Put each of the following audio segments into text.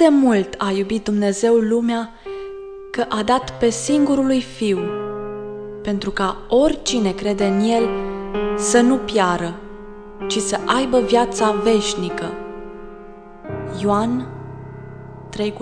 de mult a iubit Dumnezeu lumea că a dat pe singurul lui Fiu, pentru ca oricine crede în El să nu piară, ci să aibă viața veșnică. Ioan 3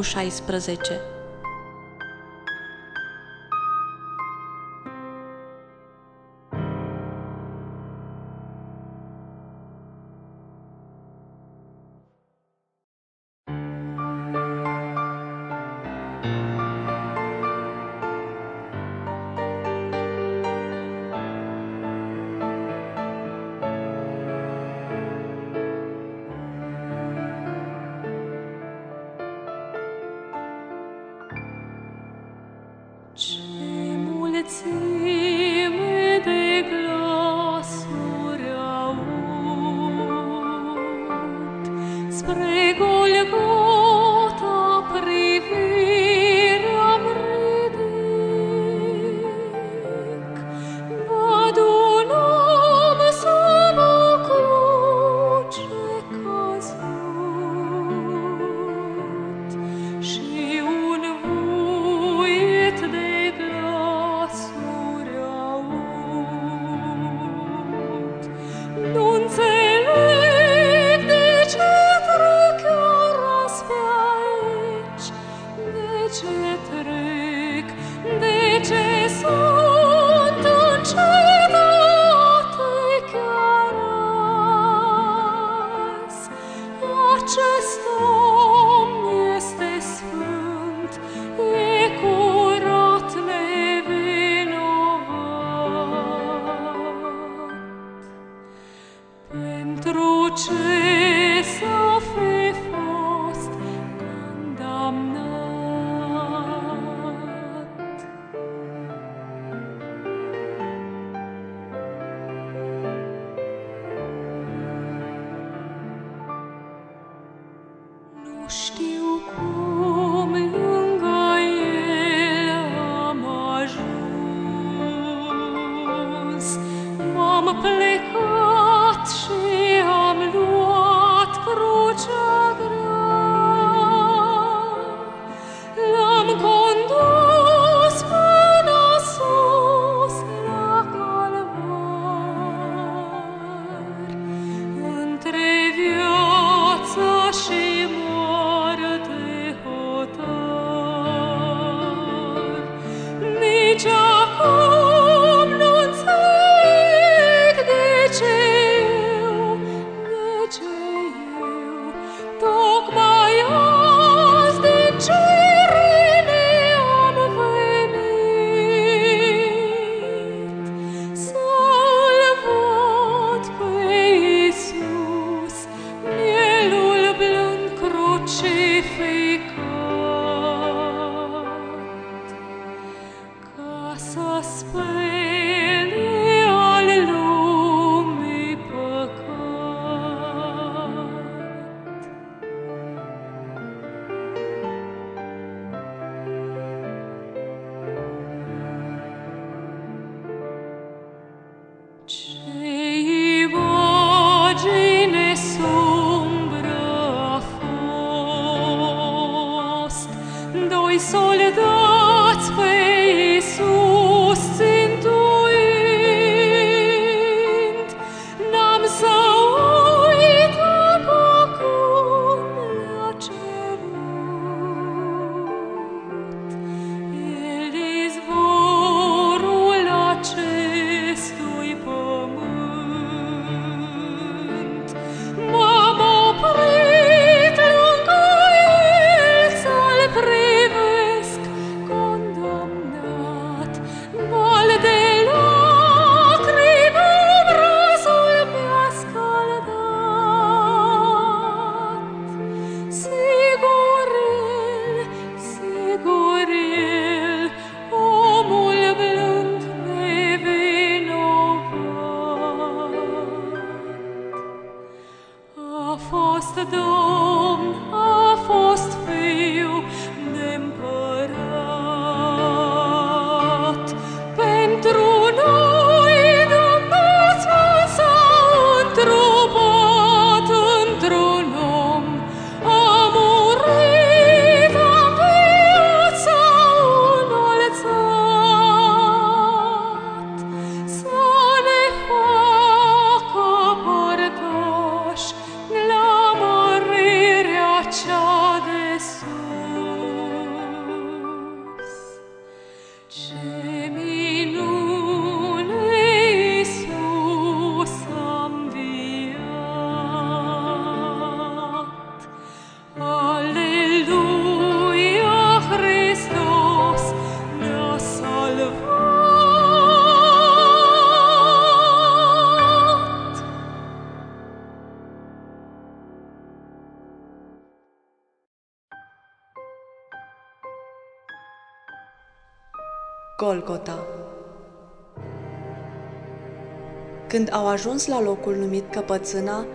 Când au ajuns la locul numit Căpățâna,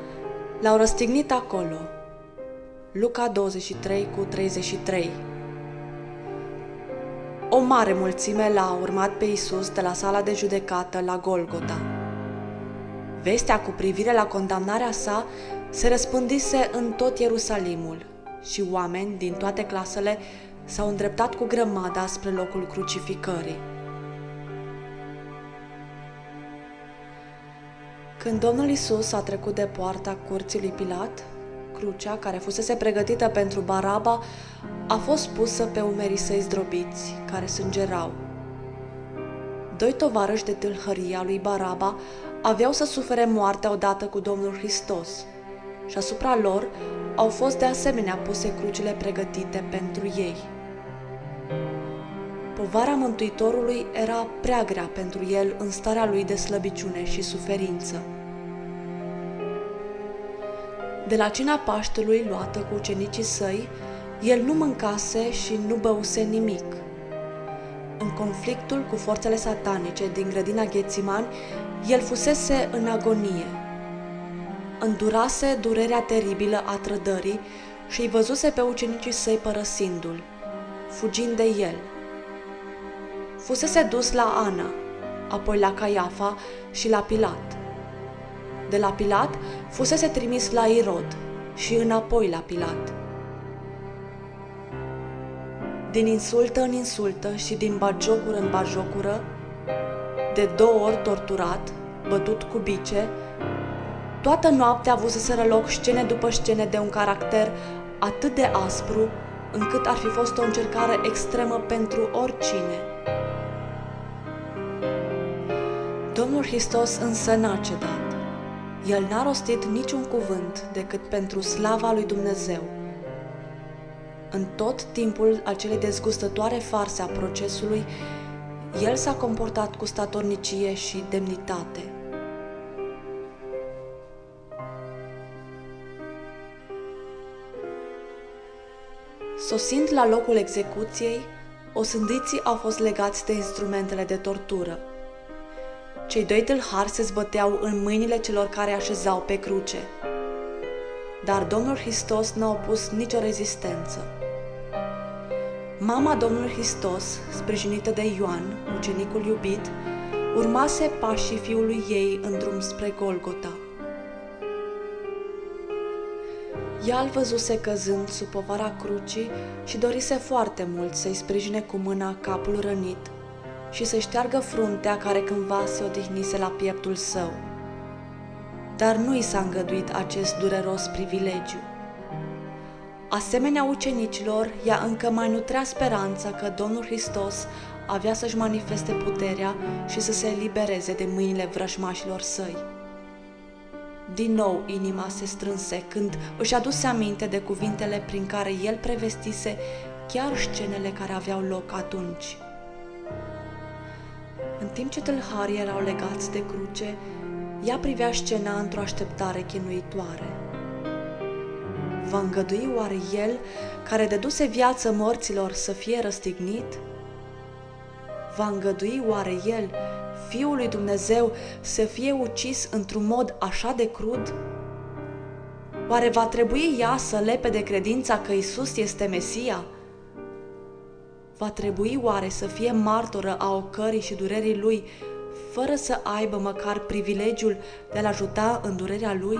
l-au răstignit acolo. Luca 23 cu 33 O mare mulțime l-a urmat pe Isus de la sala de judecată la Golgota. Vestea cu privire la condamnarea sa se răspândise în tot Ierusalimul și oameni din toate clasele s-au îndreptat cu grămada spre locul crucificării. Când Domnul Isus a trecut de poarta curții lui Pilat, crucea care fusese pregătită pentru Baraba a fost pusă pe umerii săi zdrobiți, care sângerau. Doi tovarăși de tâlhărie a lui Baraba aveau să sufere moartea odată cu Domnul Hristos și asupra lor au fost de asemenea puse crucile pregătite pentru ei. Povara Mântuitorului era prea grea pentru el în starea lui de slăbiciune și suferință. De la cina Paștelui luată cu ucenicii săi, el nu mâncase și nu băuse nimic. În conflictul cu forțele satanice din grădina Ghețiman, el fusese în agonie. Îndurase durerea teribilă a trădării și îi văzuse pe ucenicii săi părăsindu-l, fugind de el. Fusese dus la Ana, apoi la Caiafa și la Pilat. De la Pilat fusese trimis la Irod și înapoi la Pilat. Din insultă în insultă și din bajocură în bajocură, de două ori torturat, bătut cu bice, toată noaptea avuseseră loc scene după scene de un caracter atât de aspru, încât ar fi fost o încercare extremă pentru oricine. Domnul Hristos însă n-a cedat. El n-a rostit niciun cuvânt decât pentru slava lui Dumnezeu. În tot timpul acelei dezgustătoare farse a procesului, el s-a comportat cu statornicie și demnitate. Sosind la locul execuției, osândiții au fost legați de instrumentele de tortură. Cei doi tâlhari se zbăteau în mâinile celor care așezau pe cruce. Dar Domnul Hristos n-a opus nicio rezistență. Mama Domnului Hristos, sprijinită de Ioan, ucenicul iubit, urmase pașii fiului ei în drum spre Golgota. Ea îl văzuse căzând sub povara crucii și dorise foarte mult să-i sprijine cu mâna capul rănit și să șteargă fruntea care cândva se odihnise la pieptul său. Dar nu i s-a îngăduit acest dureros privilegiu. Asemenea ucenicilor, ea încă mai nutrea speranța că Domnul Hristos avea să-și manifeste puterea și să se elibereze de mâinile vrăjmașilor săi. Din nou inima se strânse când își aduse aminte de cuvintele prin care el prevestise chiar scenele care aveau loc atunci. În timp ce tâlharii erau legați de cruce, ea privea scena într-o așteptare chinuitoare. Va îngădui oare el, care deduse viață morților, să fie răstignit? Va îngădui oare el, Fiul lui Dumnezeu, să fie ucis într-un mod așa de crud? Oare va trebui ea să lepe de credința că Isus este Mesia? Va trebui oare să fie martoră a ocării și durerii lui, fără să aibă măcar privilegiul de a-l ajuta în durerea lui?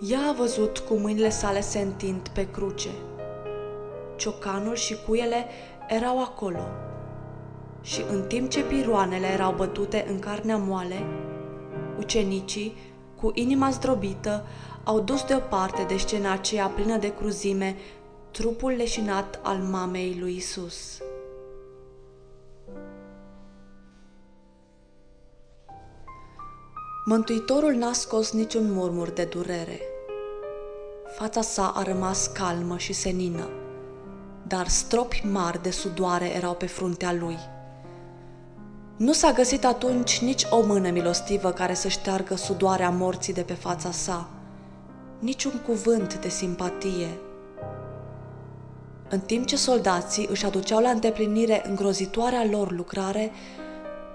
Ea a văzut cum mâinile sale se întind pe cruce. Ciocanul și cuiele erau acolo. Și în timp ce piroanele erau bătute în carnea moale, ucenicii, cu inima zdrobită, au dus deoparte de scena aceea plină de cruzime trupul leșinat al mamei lui Isus. Mântuitorul n-a scos niciun murmur de durere. Fața sa a rămas calmă și senină, dar stropi mari de sudoare erau pe fruntea lui. Nu s-a găsit atunci nici o mână milostivă care să șteargă sudoarea morții de pe fața sa, niciun cuvânt de simpatie, în timp ce soldații își aduceau la îndeplinire îngrozitoarea lor lucrare,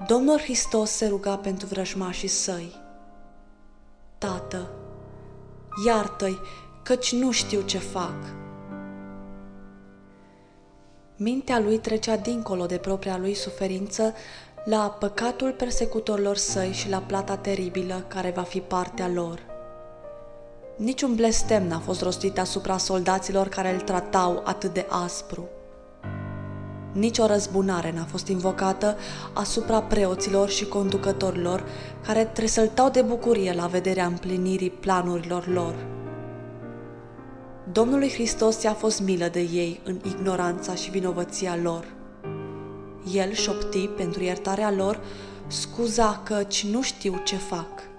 Domnul Hristos se ruga pentru vrăjmașii săi. Tată, iartă-i, căci nu știu ce fac. Mintea lui trecea dincolo de propria lui suferință la păcatul persecutorilor săi și la plata teribilă care va fi partea lor. Niciun blestem n-a fost rostit asupra soldaților care îl tratau atât de aspru. Nici o răzbunare n-a fost invocată asupra preoților și conducătorilor care tresăltau de bucurie la vederea împlinirii planurilor lor. Domnului Hristos i-a fost milă de ei în ignoranța și vinovăția lor. El șopti pentru iertarea lor scuza căci nu știu ce fac.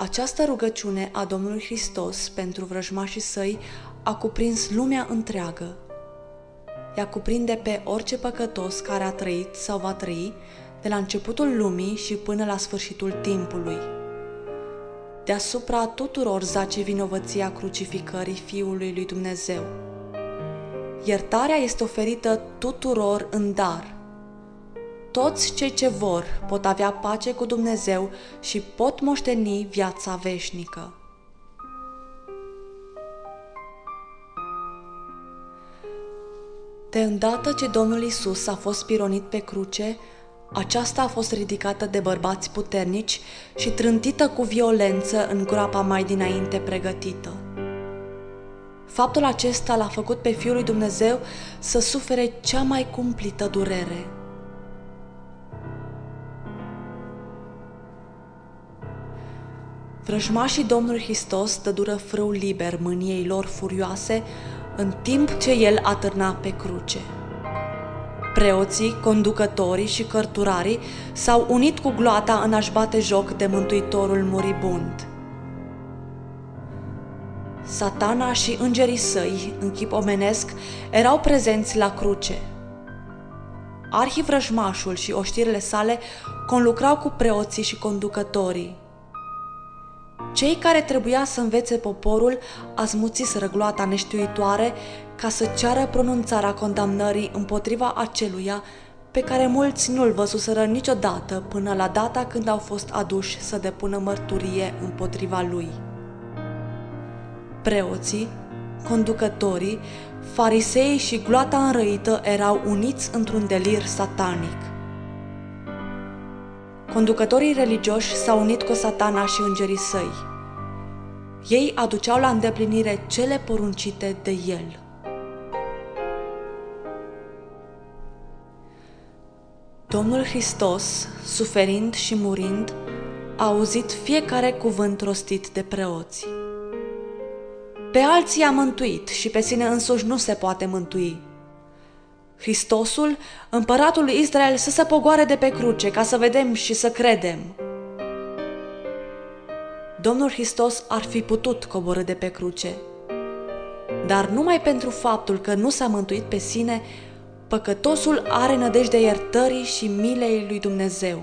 Această rugăciune a Domnului Hristos pentru vrăjmașii săi a cuprins lumea întreagă. Ea cuprinde pe orice păcătos care a trăit sau va trăi de la începutul lumii și până la sfârșitul timpului. deasupra tuturor zace vinovăția crucificării Fiului lui Dumnezeu. Iertarea este oferită tuturor în dar. Toți cei ce vor pot avea pace cu Dumnezeu și pot moșteni viața veșnică. De îndată ce Domnul Isus a fost pironit pe cruce, aceasta a fost ridicată de bărbați puternici și trântită cu violență în groapa mai dinainte pregătită. Faptul acesta l-a făcut pe Fiul lui Dumnezeu să sufere cea mai cumplită durere. Vrăjmașii Domnului Hristos dădură frâu liber mâniei lor furioase în timp ce el atârna pe cruce. Preoții, conducătorii și cărturarii s-au unit cu gloata în a-și bate joc de Mântuitorul muribund. Satana și îngerii săi, în chip omenesc, erau prezenți la cruce. Arhivrăjmașul și oștirile sale conlucrau cu preoții și conducătorii. Cei care trebuia să învețe poporul azmuțiseră gloata neștiuitoare ca să ceară pronunțarea condamnării împotriva aceluia pe care mulți nu-l văzuseră niciodată până la data când au fost aduși să depună mărturie împotriva lui. Preoții, conducătorii, farisei și gloata înrăită erau uniți într-un delir satanic. Conducătorii religioși s-au unit cu satana și îngerii săi. Ei aduceau la îndeplinire cele poruncite de el. Domnul Hristos, suferind și murind, a auzit fiecare cuvânt rostit de preoți. Pe alții a mântuit și pe sine însuși nu se poate mântui. Hristosul, împăratul lui Israel, să se pogoare de pe cruce ca să vedem și să credem. Domnul Hristos ar fi putut coborâ de pe cruce, dar numai pentru faptul că nu s-a mântuit pe sine, păcătosul are nădejde iertării și milei lui Dumnezeu.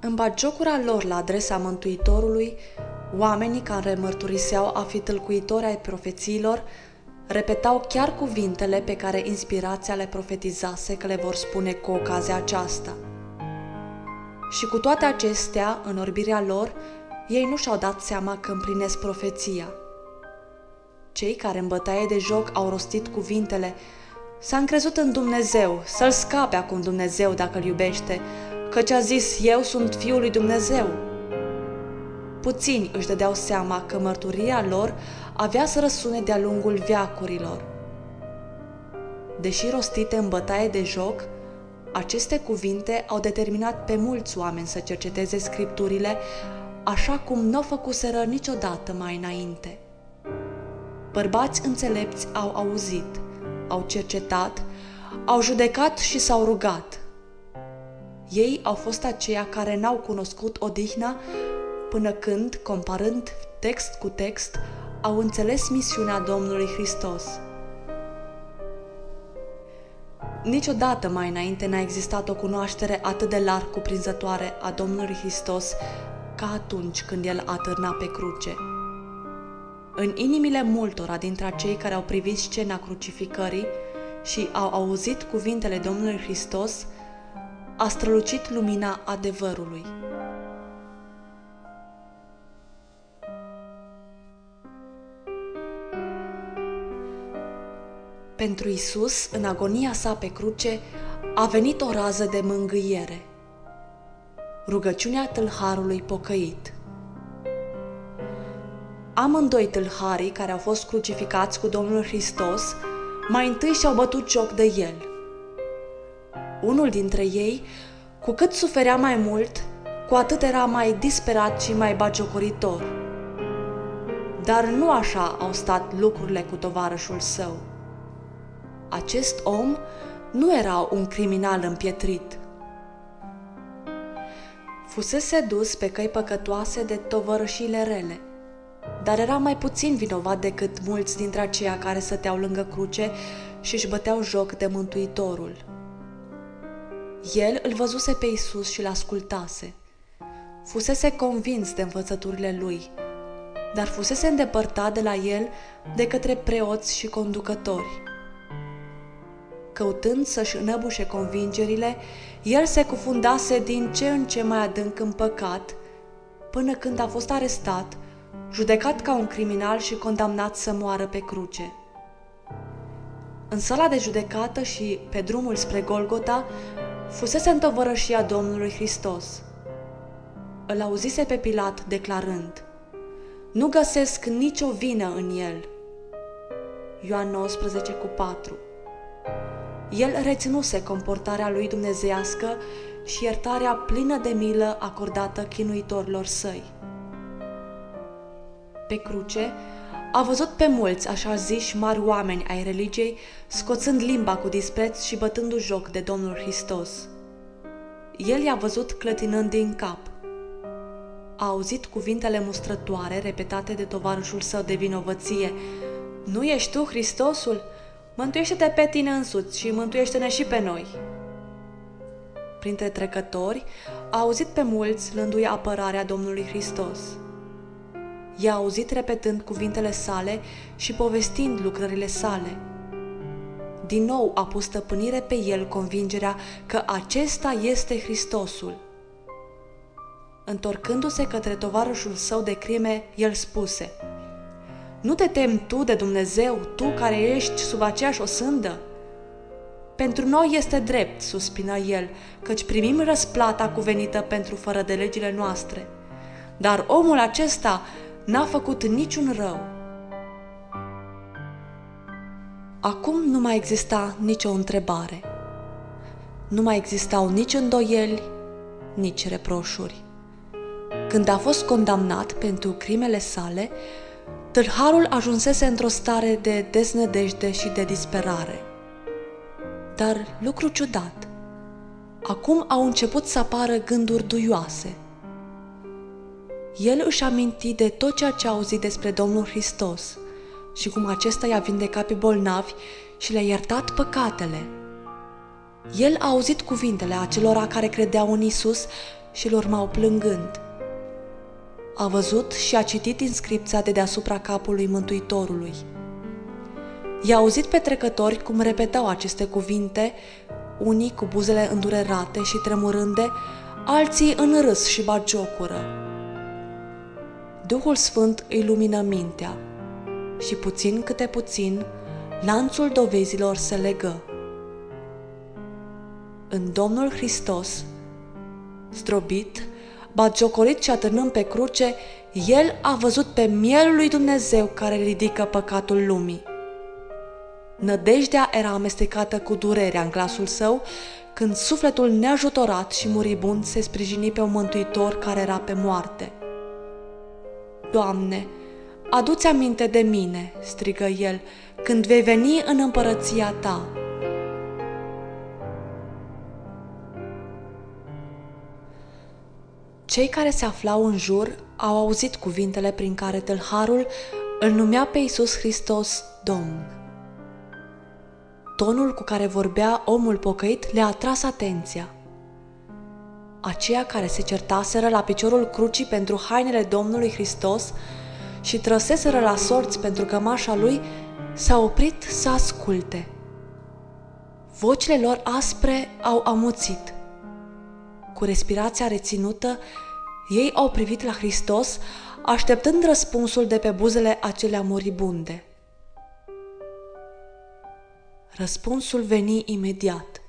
În bagiocura lor la adresa Mântuitorului, oamenii care mărturiseau a fi tâlcuitori ai profețiilor, repetau chiar cuvintele pe care inspirația le profetizase că le vor spune cu ocazia aceasta. Și cu toate acestea, în orbirea lor, ei nu și-au dat seama că împlinesc profeția. Cei care în bătaie de joc au rostit cuvintele S-a încrezut în Dumnezeu, să-l scape acum Dumnezeu dacă îl iubește, căci a zis, eu sunt Fiul lui Dumnezeu. Puțini își dădeau seama că mărturia lor avea să răsune de-a lungul veacurilor. Deși rostite în bătaie de joc, aceste cuvinte au determinat pe mulți oameni să cerceteze scripturile așa cum nu o făcuseră niciodată mai înainte. Bărbați înțelepți au auzit, au cercetat, au judecat și s-au rugat. Ei au fost aceia care n-au cunoscut odihna până când, comparând text cu text, au înțeles misiunea Domnului Hristos. Niciodată mai înainte n-a existat o cunoaștere atât de larg cuprinzătoare a Domnului Hristos ca atunci când El a târnat pe cruce. În inimile multora dintre cei care au privit scena crucificării și au auzit cuvintele Domnului Hristos, a strălucit lumina adevărului. Pentru Isus, în agonia sa pe cruce, a venit o rază de mângâiere. Rugăciunea tâlharului pocăit. Amândoi tâlharii care au fost crucificați cu Domnul Hristos, mai întâi și-au bătut joc de el. Unul dintre ei, cu cât suferea mai mult, cu atât era mai disperat și mai bagiocoritor. Dar nu așa au stat lucrurile cu tovarășul său. Acest om nu era un criminal împietrit. Fusese dus pe căi păcătoase de tovărășile rele. dar era mai puțin vinovat decât mulți dintre aceia care stăteau lângă cruce și își băteau joc de Mântuitorul. El îl văzuse pe Isus și l-ascultase. Fusese convins de învățăturile lui, dar fusese îndepărtat de la el de către preoți și conducători. Căutând să-și înăbușe convingerile, el se cufundase din ce în ce mai adânc în păcat, până când a fost arestat, judecat ca un criminal și condamnat să moară pe cruce. În sala de judecată și pe drumul spre Golgota, fusese întovărășia Domnului Hristos. Îl auzise pe Pilat declarând, Nu găsesc nicio vină în el. Ioan 19 cu 4 El reținuse comportarea lui dumnezeiască și iertarea plină de milă acordată chinuitorilor săi. Pe cruce, a văzut pe mulți așa ziși mari oameni ai religiei scoțând limba cu dispreț și bătându joc de Domnul Hristos. El i-a văzut clătinând din cap. A auzit cuvintele mustrătoare repetate de tovarășul său de vinovăție. Nu ești tu Hristosul? Mântuiește-te pe tine însuți și mântuiește-ne și pe noi. Printre trecători, a auzit pe mulți lându-i apărarea Domnului Hristos i-a auzit repetând cuvintele sale și povestind lucrările sale. Din nou a pus stăpânire pe el convingerea că acesta este Hristosul. Întorcându-se către tovarășul său de crime, el spuse, Nu te temi tu de Dumnezeu, tu care ești sub aceeași osândă? Pentru noi este drept, suspina el, căci primim răsplata cuvenită pentru fără de legile noastre. Dar omul acesta n-a făcut niciun rău. Acum nu mai exista nicio întrebare. Nu mai existau nici îndoieli, nici reproșuri. Când a fost condamnat pentru crimele sale, tâlharul ajunsese într-o stare de deznădejde și de disperare. Dar lucru ciudat, acum au început să apară gânduri duioase – el își aminti de tot ceea ce a auzit despre Domnul Hristos și cum acesta i-a vindecat pe bolnavi și le-a iertat păcatele. El a auzit cuvintele acelora care credeau în Isus și îl urmau plângând. A văzut și a citit inscripția de deasupra capului Mântuitorului. I-a auzit pe trecători cum repetau aceste cuvinte, unii cu buzele îndurerate și tremurânde, alții în râs și bagiocură. Duhul Sfânt îi lumină mintea și puțin câte puțin lanțul dovezilor se legă. În Domnul Hristos, zdrobit, batjocorit și atârnând pe cruce, el a văzut pe mielul lui Dumnezeu care ridică păcatul lumii. Nădejdea era amestecată cu durerea în glasul său când sufletul neajutorat și muribund se sprijini pe un mântuitor care era pe moarte – Doamne, adu-ți aminte de mine, strigă el, când vei veni în împărăția ta. Cei care se aflau în jur au auzit cuvintele prin care tâlharul îl numea pe Iisus Hristos Domn. Tonul cu care vorbea omul pocăit le-a atras atenția – aceia care se certaseră la piciorul crucii pentru hainele Domnului Hristos și trăseseră la sorți pentru cămașa lui, s-au oprit să asculte. Vocile lor aspre au amuțit. Cu respirația reținută, ei au privit la Hristos, așteptând răspunsul de pe buzele acelea moribunde. Răspunsul veni imediat.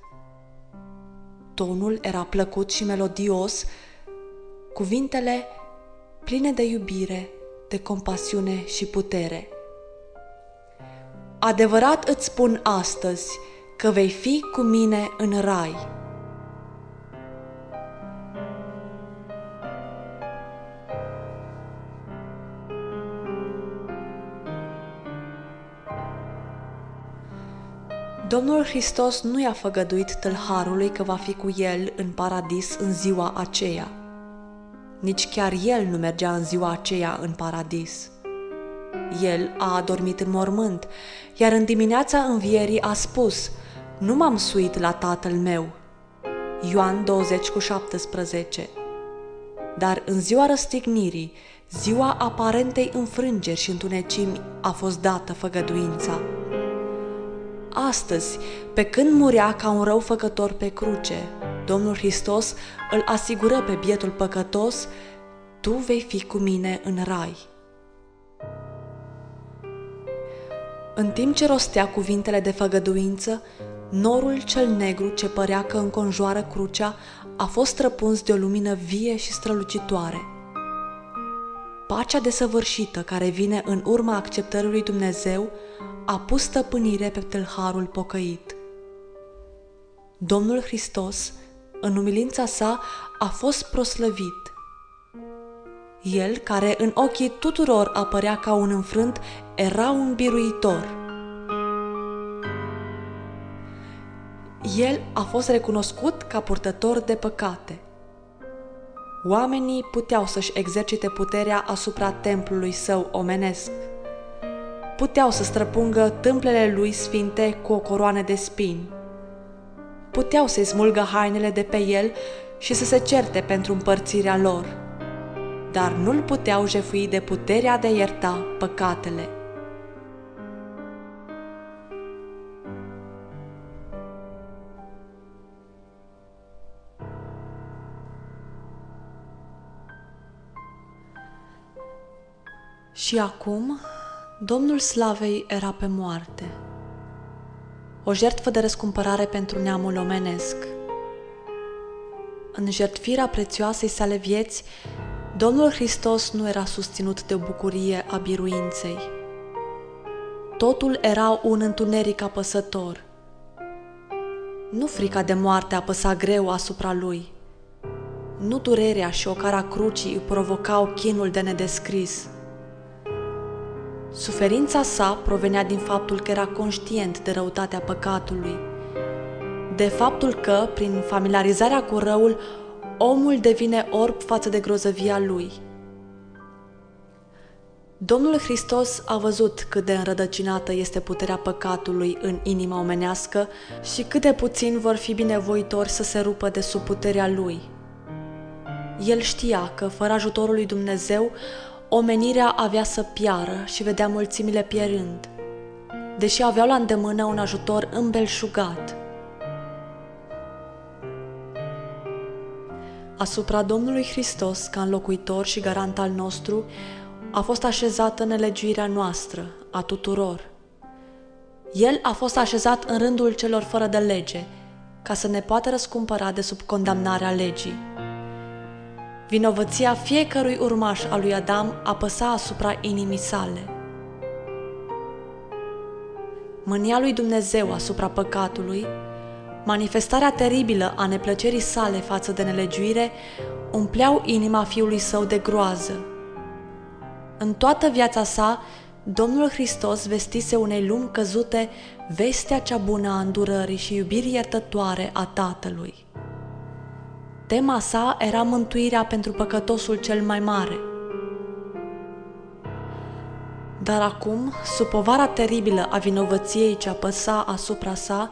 Tonul era plăcut și melodios, cuvintele pline de iubire, de compasiune și putere. Adevărat îți spun astăzi că vei fi cu mine în rai. Domnul Hristos nu i-a făgăduit tâlharului că va fi cu el în paradis în ziua aceea. Nici chiar el nu mergea în ziua aceea în paradis. El a adormit în mormânt, iar în dimineața învierii a spus, Nu m-am suit la tatăl meu. Ioan 20 cu 17 Dar în ziua răstignirii, ziua aparentei înfrângeri și întunecimi, a fost dată făgăduința. Astăzi, pe când murea ca un răufăcător pe cruce, Domnul Hristos îl asigură pe bietul păcătos, Tu vei fi cu mine în rai. În timp ce rostea cuvintele de făgăduință, norul cel negru ce părea că înconjoară crucea a fost răpuns de o lumină vie și strălucitoare. Pacea desăvârșită care vine în urma acceptării lui Dumnezeu a pus stăpânire pe tâlharul pocăit. Domnul Hristos, în umilința sa, a fost proslăvit. El, care în ochii tuturor apărea ca un înfrânt, era un biruitor. El a fost recunoscut ca purtător de păcate. Oamenii puteau să-și exercite puterea asupra templului său omenesc. Puteau să străpungă tâmplele lui sfinte cu o coroană de spini. Puteau să-i smulgă hainele de pe el și să se certe pentru împărțirea lor, dar nu-l puteau jefui de puterea de a ierta păcatele. Și acum, Domnul Slavei era pe moarte. O jertfă de răscumpărare pentru neamul omenesc. În jertfirea prețioasei sale vieți, Domnul Hristos nu era susținut de o bucurie a biruinței. Totul era un întuneric apăsător. Nu frica de moarte apăsa greu asupra lui. Nu durerea și ocara crucii îi provocau chinul de nedescris – Suferința sa provenea din faptul că era conștient de răutatea păcatului, de faptul că, prin familiarizarea cu răul, omul devine orb față de grozăvia lui. Domnul Hristos a văzut cât de înrădăcinată este puterea păcatului în inima omenească și cât de puțin vor fi binevoitori să se rupă de sub puterea lui. El știa că, fără ajutorul lui Dumnezeu, Omenirea avea să piară și vedea mulțimile pierând, deși aveau la îndemână un ajutor îmbelșugat. Asupra Domnului Hristos, ca înlocuitor și garant al nostru, a fost așezată nelegiuirea noastră, a tuturor. El a fost așezat în rândul celor fără de lege, ca să ne poată răscumpăra de sub condamnarea legii. Vinovăția fiecărui urmaș al lui Adam apăsa asupra inimii sale. Mânia lui Dumnezeu asupra păcatului, manifestarea teribilă a neplăcerii sale față de nelegiuire, umpleau inima fiului său de groază. În toată viața sa, Domnul Hristos vestise unei lumi căzute vestea cea bună a îndurării și iubirii iertătoare a Tatălui. Tema sa era mântuirea pentru păcătosul cel mai mare. Dar acum, sub povara teribilă a vinovăției ce apăsa asupra sa,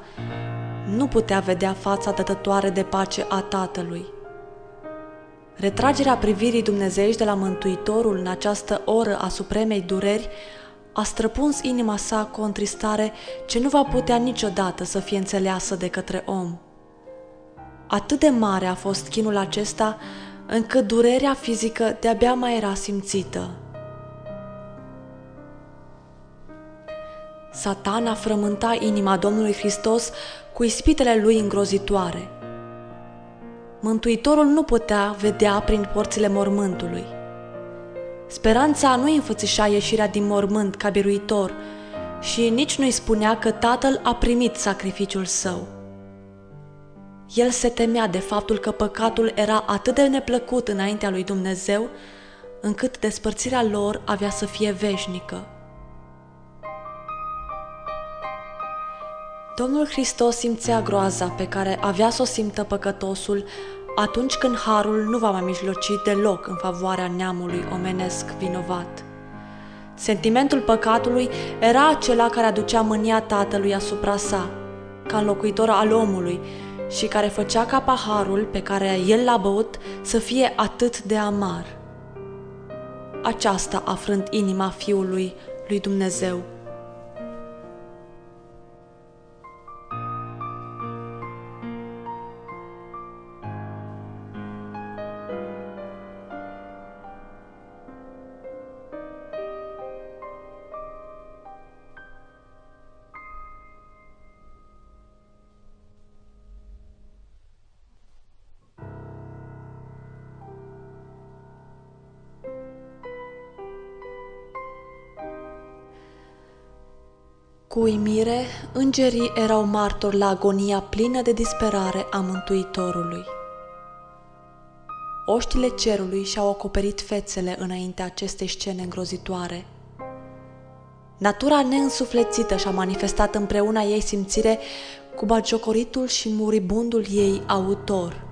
nu putea vedea fața dătătoare de pace a Tatălui. Retragerea privirii dumnezeiești de la Mântuitorul în această oră a supremei dureri a străpuns inima sa cu o întristare ce nu va putea niciodată să fie înțeleasă de către om. Atât de mare a fost chinul acesta, încât durerea fizică de-abia mai era simțită. Satana frământa inima Domnului Hristos cu ispitele lui îngrozitoare. Mântuitorul nu putea vedea prin porțile mormântului. Speranța nu înfățișa ieșirea din mormânt ca biruitor și nici nu-i spunea că tatăl a primit sacrificiul său. El se temea de faptul că păcatul era atât de neplăcut înaintea lui Dumnezeu, încât despărțirea lor avea să fie veșnică. Domnul Hristos simțea groaza pe care avea să o simtă păcătosul atunci când harul nu va mai mijloci deloc în favoarea neamului omenesc vinovat. Sentimentul păcatului era acela care aducea mânia tatălui asupra sa, ca înlocuitor al omului, și care făcea ca paharul pe care el l-a băut să fie atât de amar. Aceasta a frânt inima Fiului lui Dumnezeu. Cu uimire, îngerii erau martori la agonia plină de disperare a Mântuitorului. Oștile cerului și-au acoperit fețele înaintea acestei scene îngrozitoare. Natura neînsuflețită și-a manifestat împreună ei simțire cu bagiocoritul și muribundul ei autor.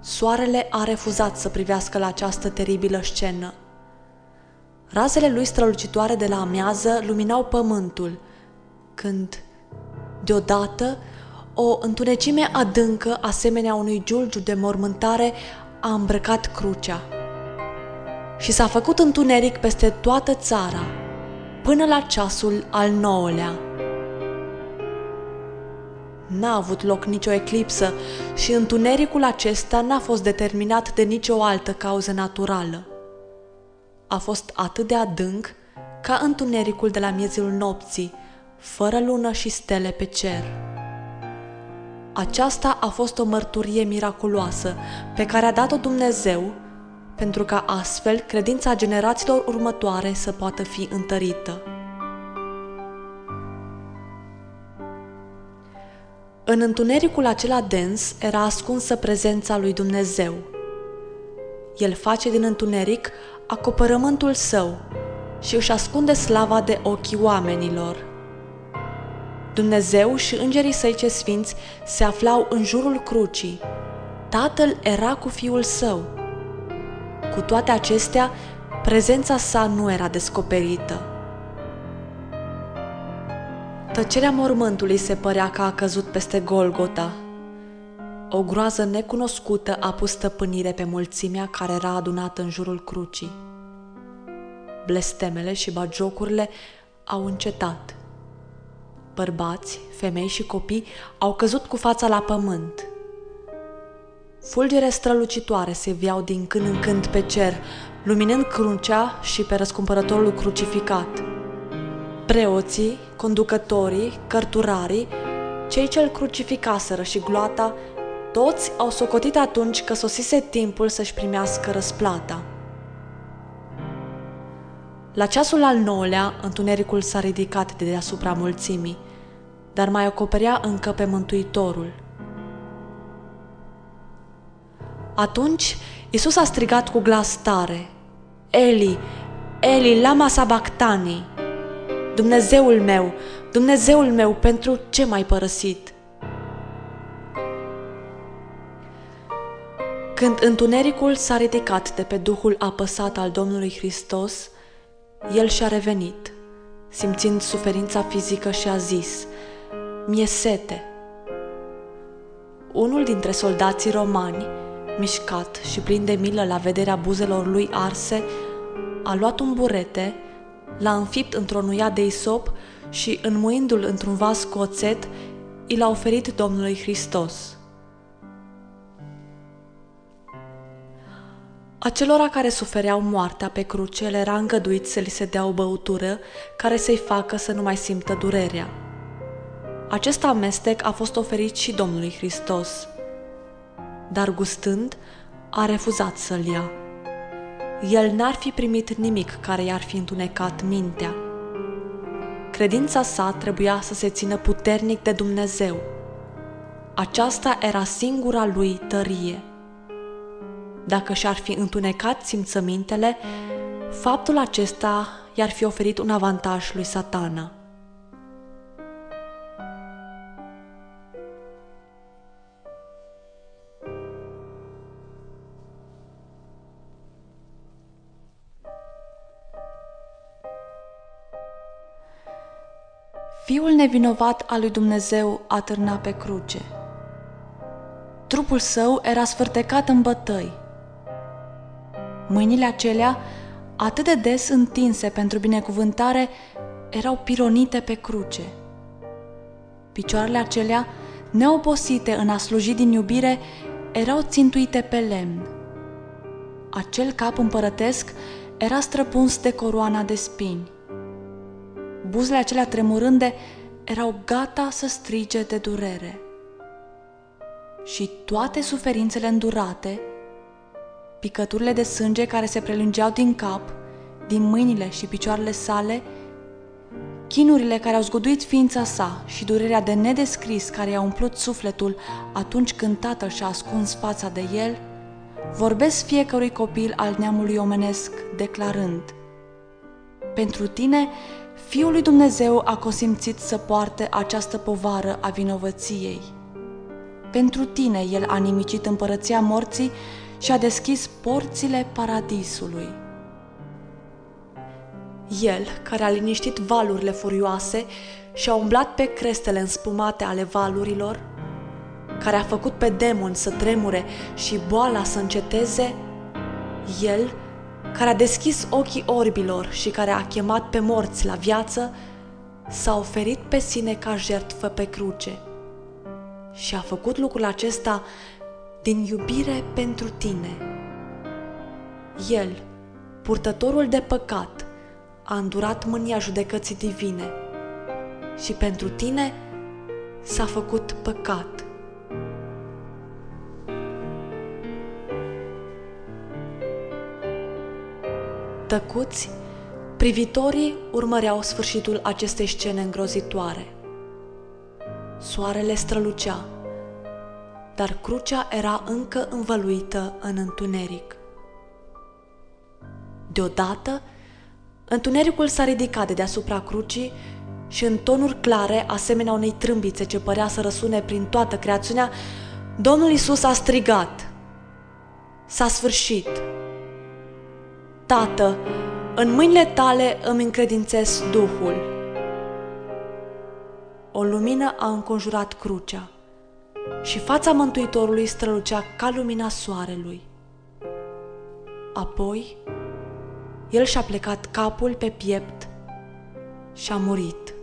Soarele a refuzat să privească la această teribilă scenă – Razele lui strălucitoare de la amiază luminau pământul, când, deodată, o întunecime adâncă, asemenea unui giulgiu de mormântare, a îmbrăcat crucea. Și s-a făcut întuneric peste toată țara, până la ceasul al nouălea. N-a avut loc nicio eclipsă și întunericul acesta n-a fost determinat de nicio altă cauză naturală a fost atât de adânc ca întunericul de la miezul nopții, fără lună și stele pe cer. Aceasta a fost o mărturie miraculoasă pe care a dat-o Dumnezeu pentru ca astfel credința generațiilor următoare să poată fi întărită. În întunericul acela dens era ascunsă prezența lui Dumnezeu. El face din întuneric acopărământul său și își ascunde slava de ochii oamenilor. Dumnezeu și îngerii săi ce sfinți se aflau în jurul crucii. Tatăl era cu fiul său. Cu toate acestea, prezența sa nu era descoperită. Tăcerea mormântului se părea că a căzut peste Golgota. O groază necunoscută a pus stăpânire pe mulțimea care era adunată în jurul crucii. Blestemele și bagiocurile au încetat. Bărbați, femei și copii au căzut cu fața la pământ. Fulgere strălucitoare se viau din când în când pe cer, luminând crucea și pe răscumpărătorul crucificat. Preoții, conducătorii, cărturarii, cei ce îl crucificaseră și gloata toți au socotit atunci că sosise timpul să-și primească răsplata. La ceasul al nouălea, întunericul s-a ridicat de deasupra mulțimii, dar mai acoperea încă pe Mântuitorul. Atunci, Isus a strigat cu glas tare, Eli, Eli, lama sabactani, Dumnezeul meu, Dumnezeul meu, pentru ce m-ai părăsit? Când întunericul s-a ridicat de pe Duhul apăsat al Domnului Hristos, el și-a revenit, simțind suferința fizică și a zis, Mie sete. Unul dintre soldații romani, mișcat și plin de milă la vederea buzelor lui arse, a luat un burete, l-a înfipt într-o nuia de isop și, înmuindu-l într-un vas cu oțet, i l-a oferit Domnului Hristos. Acelora care sufereau moartea pe cruce le era îngăduit să li se dea o băutură care să-i facă să nu mai simtă durerea. Acest amestec a fost oferit și Domnului Hristos, dar gustând, a refuzat să-l ia. El n-ar fi primit nimic care i-ar fi întunecat mintea. Credința sa trebuia să se țină puternic de Dumnezeu. Aceasta era singura lui tărie dacă și-ar fi întunecat simțămintele, faptul acesta i-ar fi oferit un avantaj lui satana. Fiul nevinovat al lui Dumnezeu atârna pe cruce. Trupul său era sfârtecat în bătăi, Mâinile acelea, atât de des întinse pentru binecuvântare, erau pironite pe cruce. Picioarele acelea, neoposite în a sluji din iubire, erau țintuite pe lemn. Acel cap împărătesc era străpuns de coroana de spini. Buzele acelea tremurânde erau gata să strige de durere. Și toate suferințele îndurate, picăturile de sânge care se prelungeau din cap, din mâinile și picioarele sale, chinurile care au zguduit ființa sa și durerea de nedescris care i-a umplut sufletul atunci când tatăl și-a ascuns fața de el, vorbesc fiecărui copil al neamului omenesc declarând Pentru tine Fiul lui Dumnezeu a consimțit să poarte această povară a vinovăției. Pentru tine El a nimicit împărăția morții și a deschis porțile paradisului. El, care a liniștit valurile furioase și a umblat pe crestele înspumate ale valurilor, care a făcut pe demon să tremure și boala să înceteze, El, care a deschis ochii orbilor și care a chemat pe morți la viață, s-a oferit pe sine ca jertfă pe cruce. Și a făcut lucrul acesta din iubire pentru tine. El, purtătorul de păcat, a îndurat mânia judecății divine și pentru tine s-a făcut păcat. Tăcuți, privitorii urmăreau sfârșitul acestei scene îngrozitoare. Soarele strălucea, dar crucea era încă învăluită în întuneric. Deodată, întunericul s-a ridicat de deasupra crucii și în tonuri clare, asemenea unei trâmbițe ce părea să răsune prin toată creațiunea, Domnul Isus a strigat. S-a sfârșit. Tată, în mâinile tale îmi încredințez Duhul. O lumină a înconjurat crucea și fața Mântuitorului strălucea ca lumina soarelui. Apoi, el și-a plecat capul pe piept și a murit.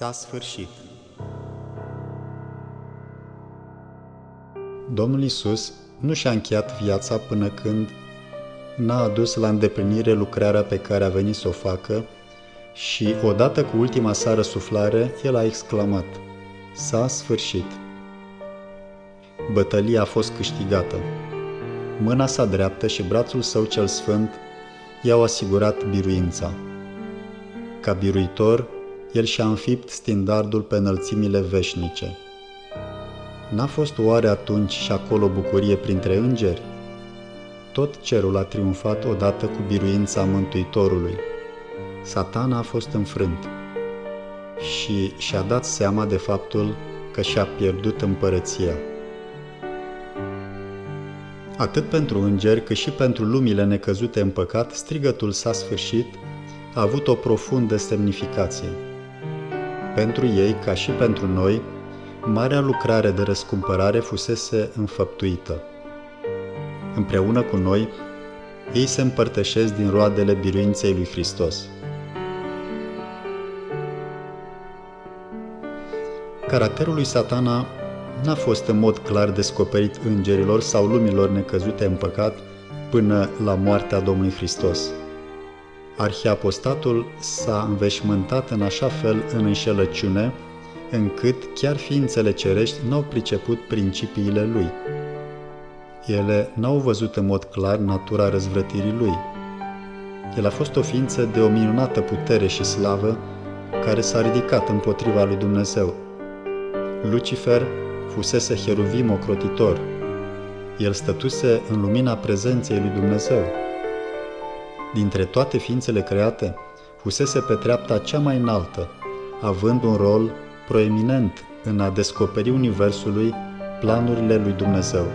S-a sfârșit. Domnul Isus nu și-a încheiat viața până când n-a adus la îndeplinire lucrarea pe care a venit să o facă și, odată cu ultima sa răsuflare, el a exclamat, S-a sfârșit. Bătălia a fost câștigată. Mâna sa dreaptă și brațul său cel sfânt i-au asigurat biruința. Ca biruitor, el și-a înfipt standardul pe înălțimile veșnice. N-a fost oare atunci și acolo bucurie printre îngeri? Tot cerul a triumfat odată cu biruința Mântuitorului. Satana a fost înfrânt și și-a dat seama de faptul că și-a pierdut împărăția. Atât pentru îngeri cât și pentru lumile necăzute în păcat, strigătul s-a sfârșit a avut o profundă semnificație. Pentru ei, ca și pentru noi, marea lucrare de răscumpărare fusese înfăptuită. Împreună cu noi, ei se împărtășesc din roadele biruinței lui Hristos. Caracterul lui satana n-a fost în mod clar descoperit îngerilor sau lumilor necăzute în păcat până la moartea Domnului Hristos. Arhiapostatul s-a înveșmântat în așa fel în înșelăciune, încât chiar ființele cerești n-au priceput principiile lui. Ele n-au văzut în mod clar natura răzvrătirii lui. El a fost o ființă de o minunată putere și slavă care s-a ridicat împotriva lui Dumnezeu. Lucifer fusese heruvim ocrotitor. El stătuse în lumina prezenței lui Dumnezeu. Dintre toate ființele create, fusese pe treapta cea mai înaltă, având un rol proeminent în a descoperi Universului planurile lui Dumnezeu.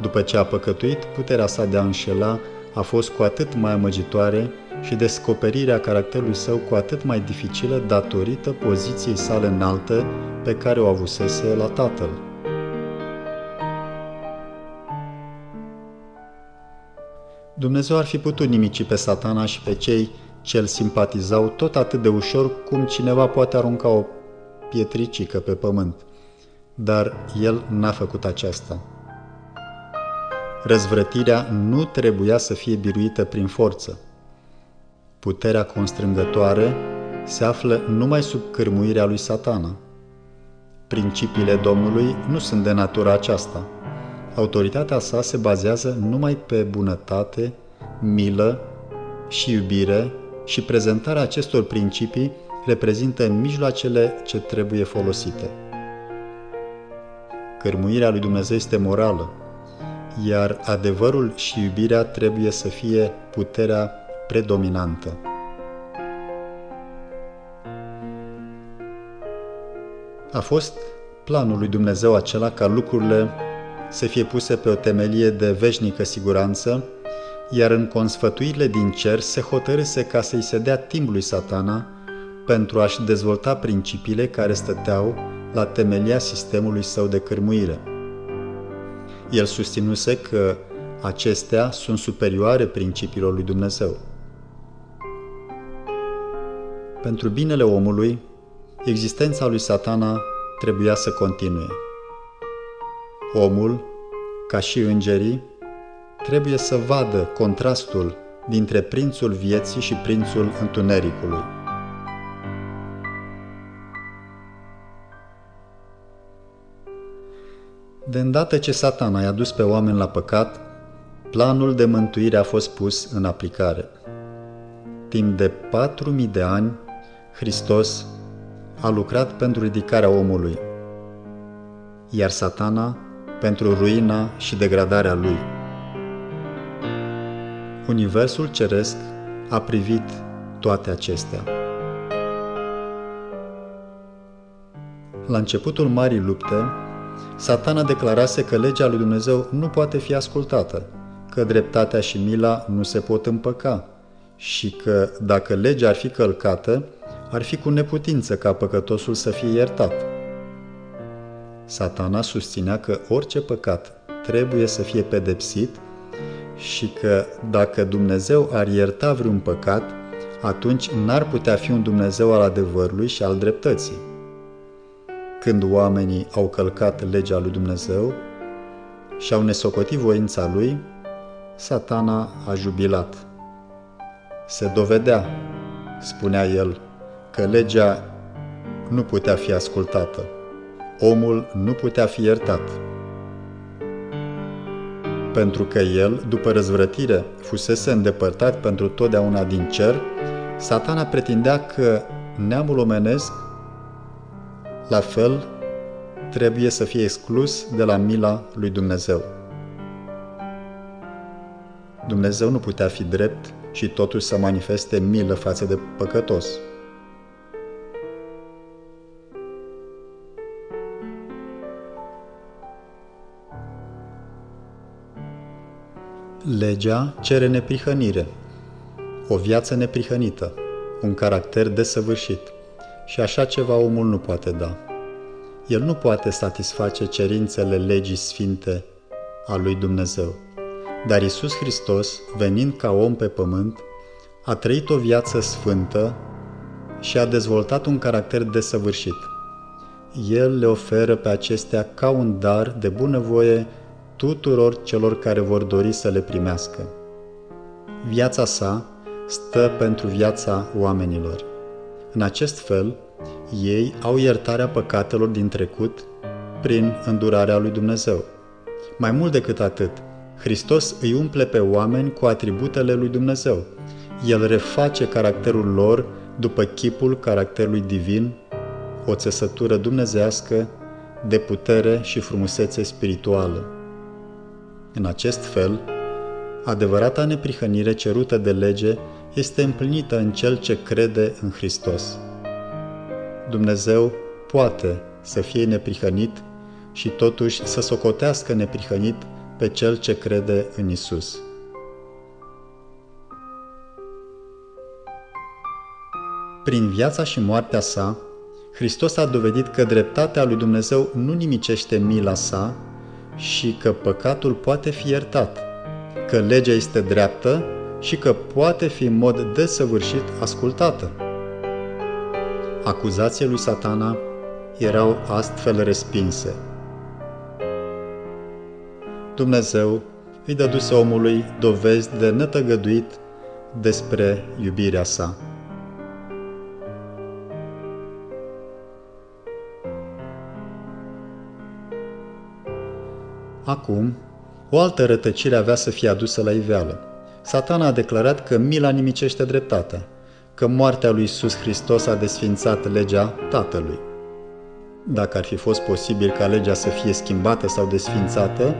După ce a păcătuit, puterea sa de a înșela a fost cu atât mai amăgitoare și descoperirea caracterului său cu atât mai dificilă datorită poziției sale înalte pe care o avusese la tatăl. Dumnezeu ar fi putut nimici pe satana și pe cei ce îl simpatizau tot atât de ușor cum cineva poate arunca o pietricică pe pământ. Dar el n-a făcut aceasta. Răzvrătirea nu trebuia să fie biruită prin forță. Puterea constrângătoare se află numai sub cârmuirea lui satana. Principiile Domnului nu sunt de natură aceasta. Autoritatea sa se bazează numai pe bunătate, milă și iubire și prezentarea acestor principii reprezintă mijloacele ce trebuie folosite. Cărmuirea lui Dumnezeu este morală, iar adevărul și iubirea trebuie să fie puterea predominantă. A fost planul lui Dumnezeu acela ca lucrurile să fie puse pe o temelie de veșnică siguranță, iar în consfătuirile din cer se hotărâse ca să-i se dea timp lui satana pentru a-și dezvolta principiile care stăteau la temelia sistemului său de cârmuire. El susținuse că acestea sunt superioare principiilor lui Dumnezeu. Pentru binele omului, existența lui satana trebuia să continue. Omul, ca și îngerii, trebuie să vadă contrastul dintre prințul vieții și prințul întunericului. De îndată ce satana i-a dus pe oameni la păcat, planul de mântuire a fost pus în aplicare. Timp de patru mii de ani, Hristos a lucrat pentru ridicarea omului, iar satana pentru ruina și degradarea lui. Universul ceresc a privit toate acestea. La începutul marii lupte, satana declarase că legea lui Dumnezeu nu poate fi ascultată, că dreptatea și mila nu se pot împăca și că, dacă legea ar fi călcată, ar fi cu neputință ca păcătosul să fie iertat. Satana susținea că orice păcat trebuie să fie pedepsit și că dacă Dumnezeu ar ierta vreun păcat, atunci n-ar putea fi un Dumnezeu al adevărului și al dreptății. Când oamenii au călcat legea lui Dumnezeu și au nesocotit voința lui, satana a jubilat. Se dovedea, spunea el, că legea nu putea fi ascultată. Omul nu putea fi iertat. Pentru că el, după răzvrătire, fusese îndepărtat pentru totdeauna din cer, satana pretindea că neamul omenesc, la fel, trebuie să fie exclus de la mila lui Dumnezeu. Dumnezeu nu putea fi drept și totuși să manifeste milă față de păcătos. Legea cere neprihănire, o viață neprihănită, un caracter desăvârșit și așa ceva omul nu poate da. El nu poate satisface cerințele legii sfinte a lui Dumnezeu. Dar Isus Hristos, venind ca om pe pământ, a trăit o viață sfântă și a dezvoltat un caracter desăvârșit. El le oferă pe acestea ca un dar de bunăvoie tuturor celor care vor dori să le primească. Viața sa stă pentru viața oamenilor. În acest fel, ei au iertarea păcatelor din trecut prin îndurarea lui Dumnezeu. Mai mult decât atât, Hristos îi umple pe oameni cu atributele lui Dumnezeu. El reface caracterul lor după chipul caracterului divin, o țesătură dumnezească de putere și frumusețe spirituală. În acest fel, adevărata neprihănire cerută de lege este împlinită în cel ce crede în Hristos. Dumnezeu poate să fie neprihănit și totuși să socotească neprihănit pe cel ce crede în Isus. Prin viața și moartea sa, Hristos a dovedit că dreptatea lui Dumnezeu nu nimicește mila sa și că păcatul poate fi iertat, că legea este dreaptă și că poate fi în mod desăvârșit ascultată. Acuzațiile lui satana erau astfel respinse. Dumnezeu îi dăduse omului dovezi de netăgăduit despre iubirea sa. Acum, o altă rătăcire avea să fie adusă la iveală. Satana a declarat că mila nimicește dreptatea, că moartea lui Iisus Hristos a desfințat legea Tatălui. Dacă ar fi fost posibil ca legea să fie schimbată sau desfințată,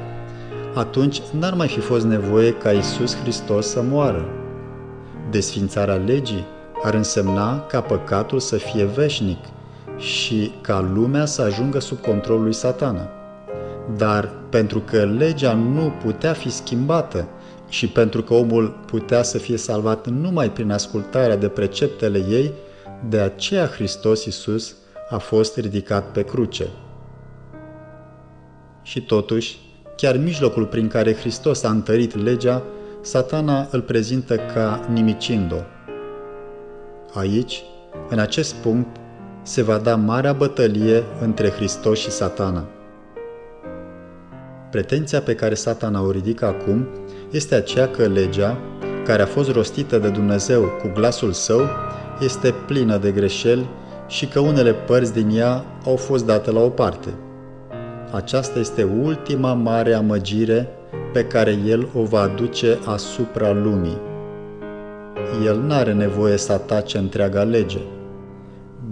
atunci n-ar mai fi fost nevoie ca Isus Hristos să moară. Desfințarea legii ar însemna ca păcatul să fie veșnic și ca lumea să ajungă sub controlul lui satana. Dar pentru că legea nu putea fi schimbată și pentru că omul putea să fie salvat numai prin ascultarea de preceptele ei, de aceea Hristos Iisus a fost ridicat pe cruce. Și totuși, chiar mijlocul prin care Hristos a întărit legea, satana îl prezintă ca nimicind-o. Aici, în acest punct, se va da marea bătălie între Hristos și satana. Pretenția pe care satana o ridică acum este aceea că legea, care a fost rostită de Dumnezeu cu glasul său, este plină de greșeli și că unele părți din ea au fost date la o parte. Aceasta este ultima mare amăgire pe care el o va aduce asupra lumii. El nu are nevoie să atace întreaga lege.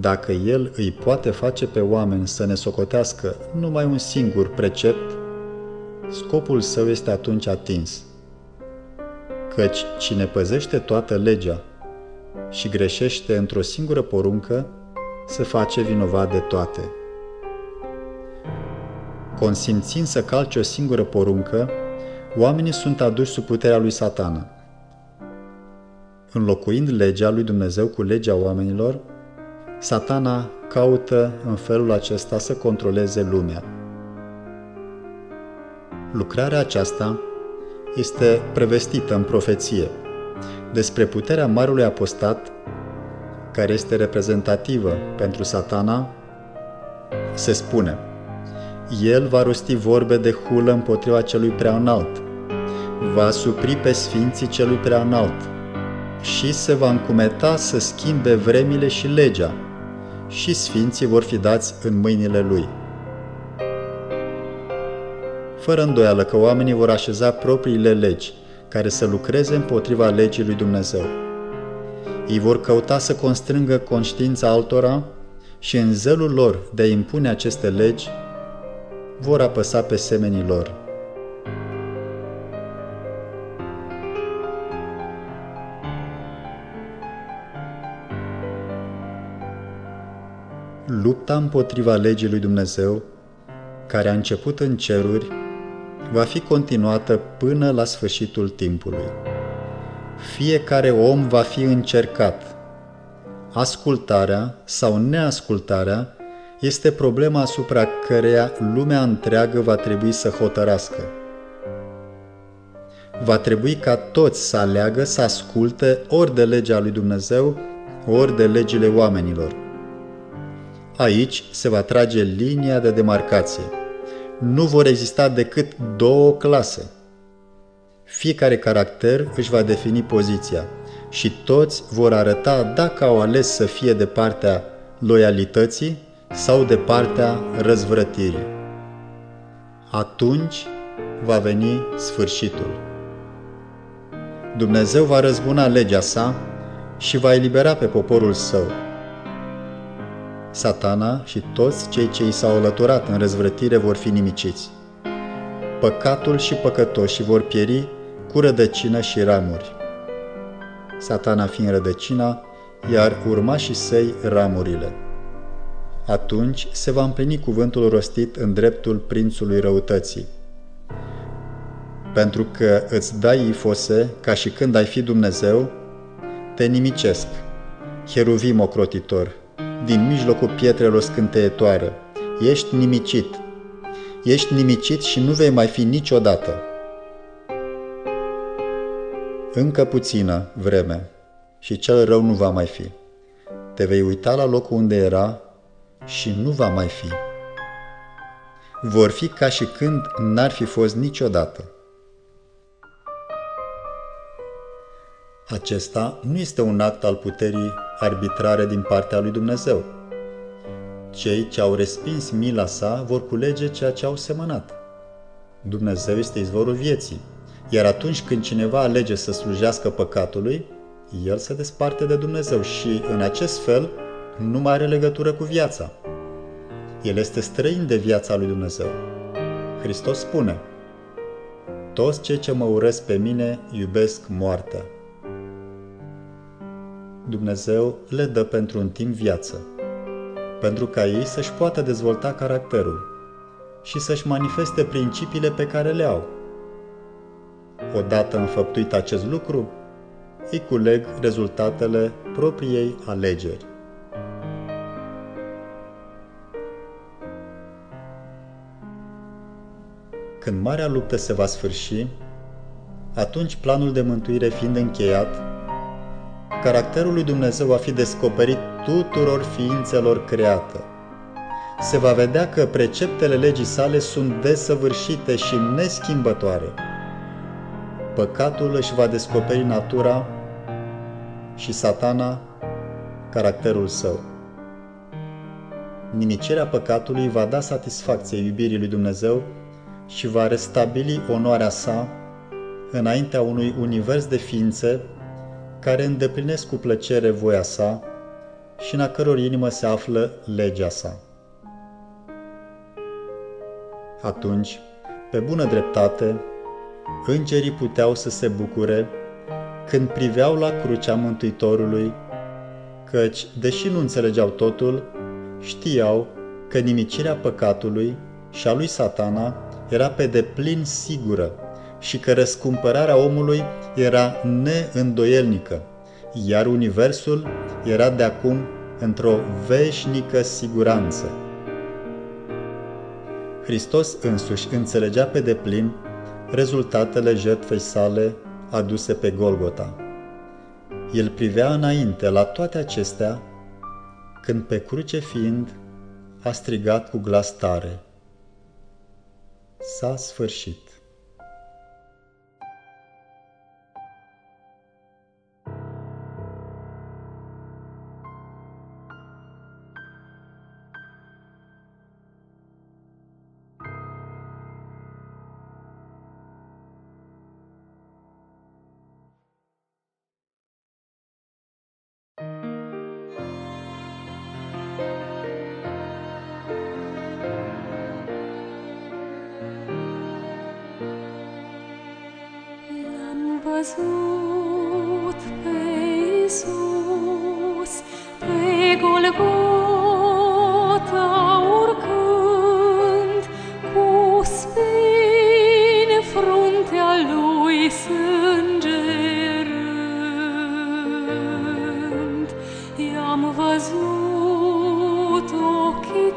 Dacă el îi poate face pe oameni să ne socotească numai un singur precept, scopul său este atunci atins. Căci cine păzește toată legea și greșește într-o singură poruncă, se face vinovat de toate. Consimțind să calce o singură poruncă, oamenii sunt aduși sub puterea lui satana. Înlocuind legea lui Dumnezeu cu legea oamenilor, satana caută în felul acesta să controleze lumea. Lucrarea aceasta este prevestită în profeție. Despre puterea marului apostat, care este reprezentativă pentru satana, se spune El va rosti vorbe de hulă împotriva celui prea înalt, va supri pe sfinții celui prea înalt și se va încumeta să schimbe vremile și legea, și sfinții vor fi dați în mâinile lui. Fără îndoială că oamenii vor așeza propriile legi, care să lucreze împotriva legii lui Dumnezeu. Ei vor căuta să constrângă conștiința altora și în zelul lor de a impune aceste legi, vor apăsa pe semenii lor. Lupta împotriva legii lui Dumnezeu, care a început în ceruri, va fi continuată până la sfârșitul timpului. Fiecare om va fi încercat. Ascultarea sau neascultarea este problema asupra căreia lumea întreagă va trebui să hotărască. Va trebui ca toți să aleagă să asculte ori de legea lui Dumnezeu, ori de legile oamenilor. Aici se va trage linia de demarcație. Nu vor exista decât două clase. Fiecare caracter își va defini poziția și toți vor arăta dacă au ales să fie de partea loialității sau de partea răzvrătirii. Atunci va veni sfârșitul. Dumnezeu va răzbuna legea sa și va elibera pe poporul său satana și toți cei ce i s-au alăturat în răzvrătire vor fi nimiciți. Păcatul și păcătoșii vor pieri cu rădăcină și ramuri. Satana fiind rădăcina, iar urmașii săi ramurile. Atunci se va împlini cuvântul rostit în dreptul prințului răutății. Pentru că îți dai ifose ca și când ai fi Dumnezeu, te nimicesc, heruvim ocrotitor, din mijlocul pietrelor scânteietoare. Ești nimicit. Ești nimicit și nu vei mai fi niciodată. Încă puțină vreme și cel rău nu va mai fi. Te vei uita la locul unde era și nu va mai fi. Vor fi ca și când n-ar fi fost niciodată. Acesta nu este un act al puterii arbitrare din partea lui Dumnezeu. Cei ce au respins mila sa vor culege ceea ce au semănat. Dumnezeu este izvorul vieții, iar atunci când cineva alege să slujească păcatului, el se desparte de Dumnezeu și, în acest fel, nu mai are legătură cu viața. El este străin de viața lui Dumnezeu. Hristos spune, Toți cei ce mă urăsc pe mine iubesc moartea. Dumnezeu le dă pentru un timp viață, pentru ca ei să-și poată dezvolta caracterul și să-și manifeste principiile pe care le au. Odată înfăptuit acest lucru, îi culeg rezultatele propriei alegeri. Când marea luptă se va sfârși, atunci planul de mântuire fiind încheiat, caracterul lui Dumnezeu va fi descoperit tuturor ființelor create. Se va vedea că preceptele legii sale sunt desăvârșite și neschimbătoare. Păcatul își va descoperi natura și satana caracterul său. Nimicirea păcatului va da satisfacție iubirii lui Dumnezeu și va restabili onoarea sa înaintea unui univers de ființe care îndeplinesc cu plăcere voia sa și în a căror inimă se află legea sa. Atunci, pe bună dreptate, îngerii puteau să se bucure când priveau la crucea Mântuitorului, căci, deși nu înțelegeau totul, știau că nimicirea păcatului și a lui satana era pe deplin sigură și că răscumpărarea omului era neîndoielnică, iar universul era de acum într-o veșnică siguranță. Hristos însuși înțelegea pe deplin rezultatele jertfei sale aduse pe Golgota El privea înainte la toate acestea, când pe cruce fiind, a strigat cu glas tare. S-a sfârșit. Văzut ochii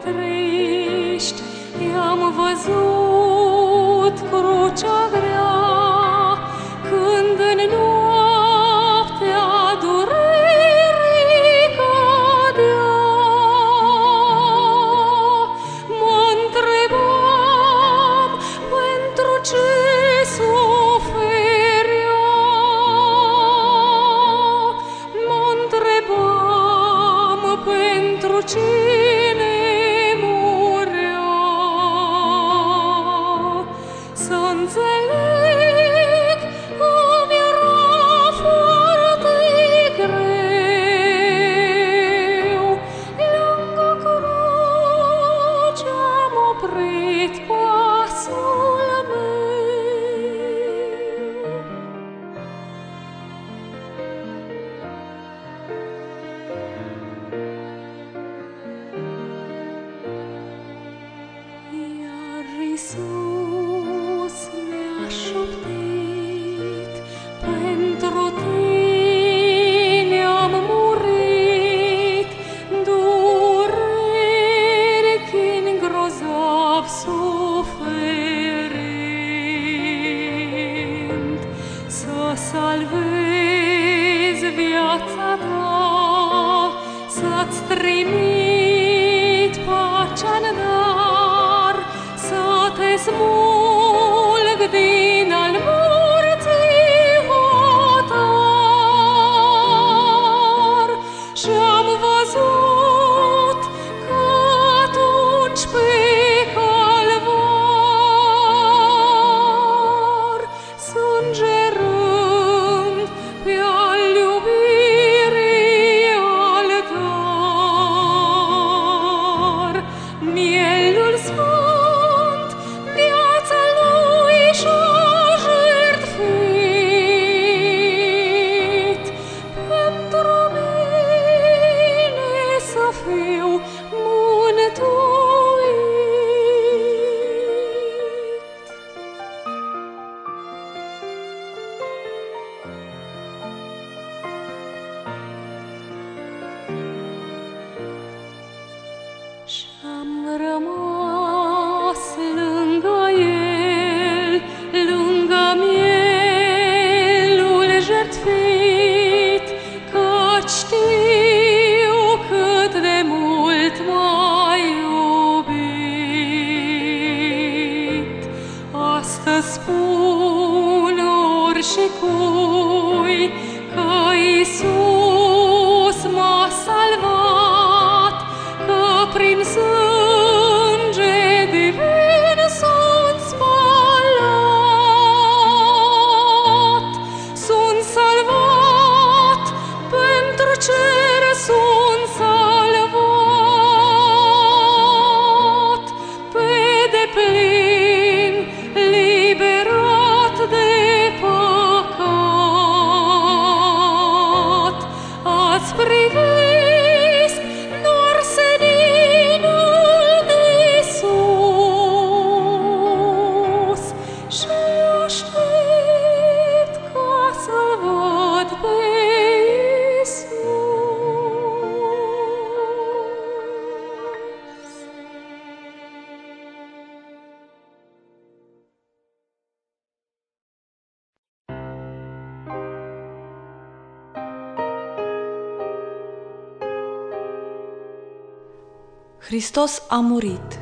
Hristos a murit.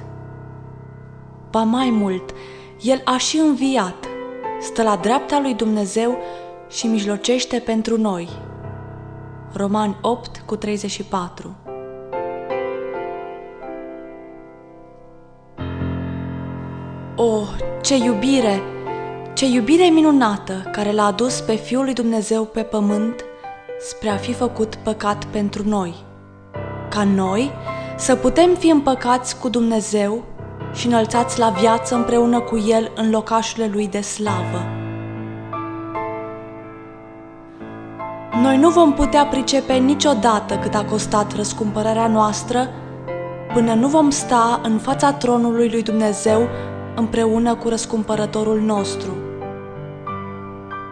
Ba mai mult, El a și înviat, stă la dreapta lui Dumnezeu și mijlocește pentru noi. Romani 8 cu 34 Oh, ce iubire! Ce iubire minunată care l-a adus pe Fiul lui Dumnezeu pe pământ spre a fi făcut păcat pentru noi. Ca noi să putem fi împăcați cu Dumnezeu și înălțați la viață împreună cu El în locașurile Lui de slavă. Noi nu vom putea pricepe niciodată cât a costat răscumpărarea noastră până nu vom sta în fața tronului lui Dumnezeu împreună cu răscumpărătorul nostru.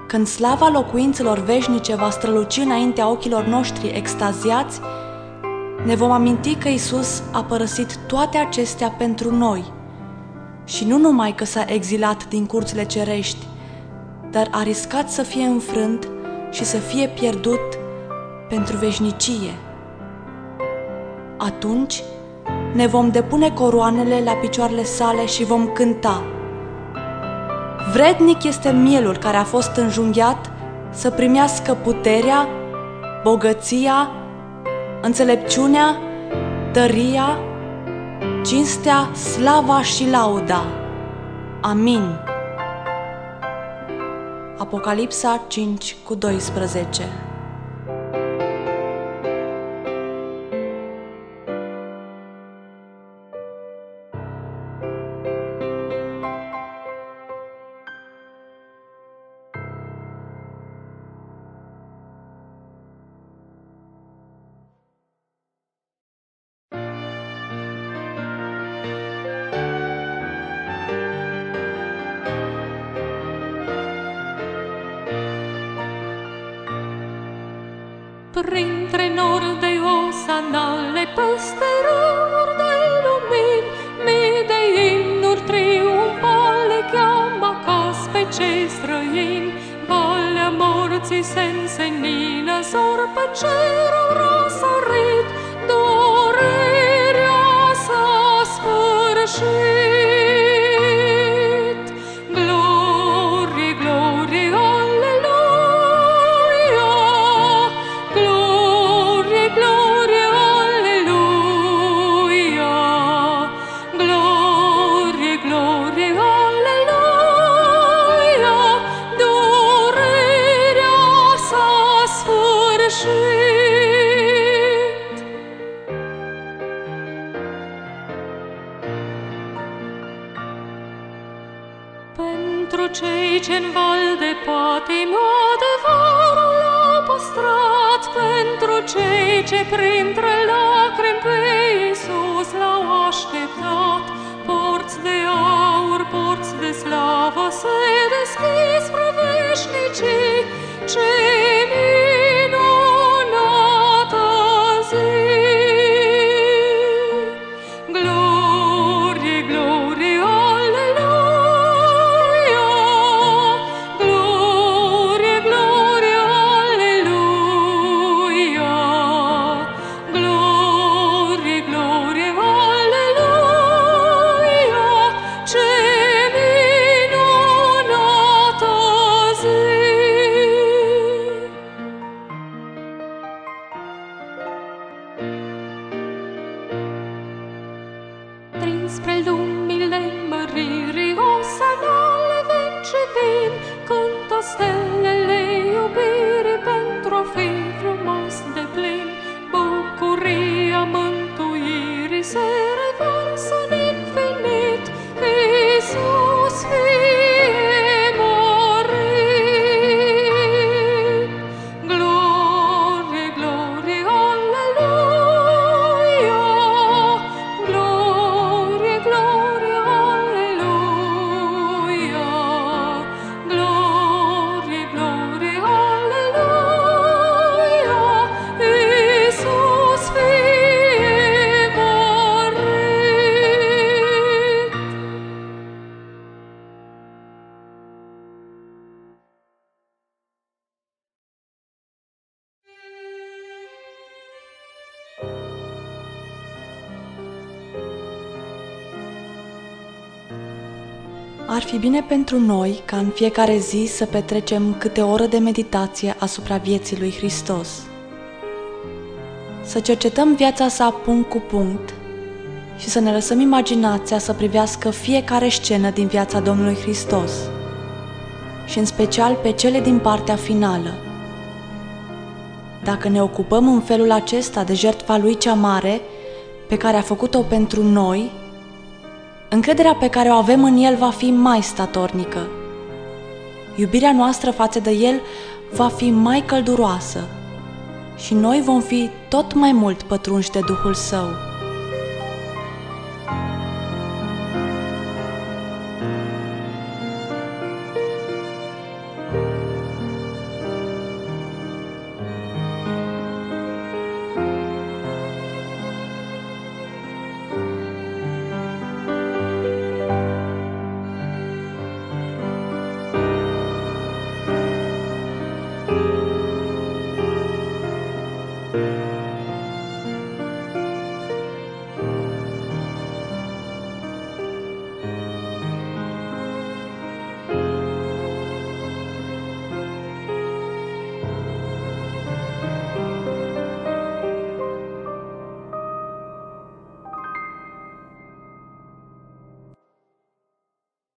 Când slava locuințelor veșnice va străluci înaintea ochilor noștri extaziați, ne vom aminti că Isus a părăsit toate acestea pentru noi și nu numai că s-a exilat din curțile cerești, dar a riscat să fie înfrânt și să fie pierdut pentru veșnicie. Atunci ne vom depune coroanele la picioarele sale și vom cânta. Vrednic este mielul care a fost înjunghiat să primească puterea, bogăția, înțelepciunea, tăria, cinstea, slava și lauda. Amin. Apocalipsa 5 cu 12 cei străini. Valea morții se însenină, zor pe cer au răsărit, dorirea s-a sfârșit. Cei ce fi bine pentru noi ca în fiecare zi să petrecem câte o oră de meditație asupra vieții lui Hristos. Să cercetăm viața sa punct cu punct și să ne lăsăm imaginația să privească fiecare scenă din viața Domnului Hristos și în special pe cele din partea finală. Dacă ne ocupăm în felul acesta de jertfa Lui cea mare, pe care a făcut-o pentru noi, încrederea pe care o avem în El va fi mai statornică. Iubirea noastră față de El va fi mai călduroasă și noi vom fi tot mai mult pătrunși de Duhul Său.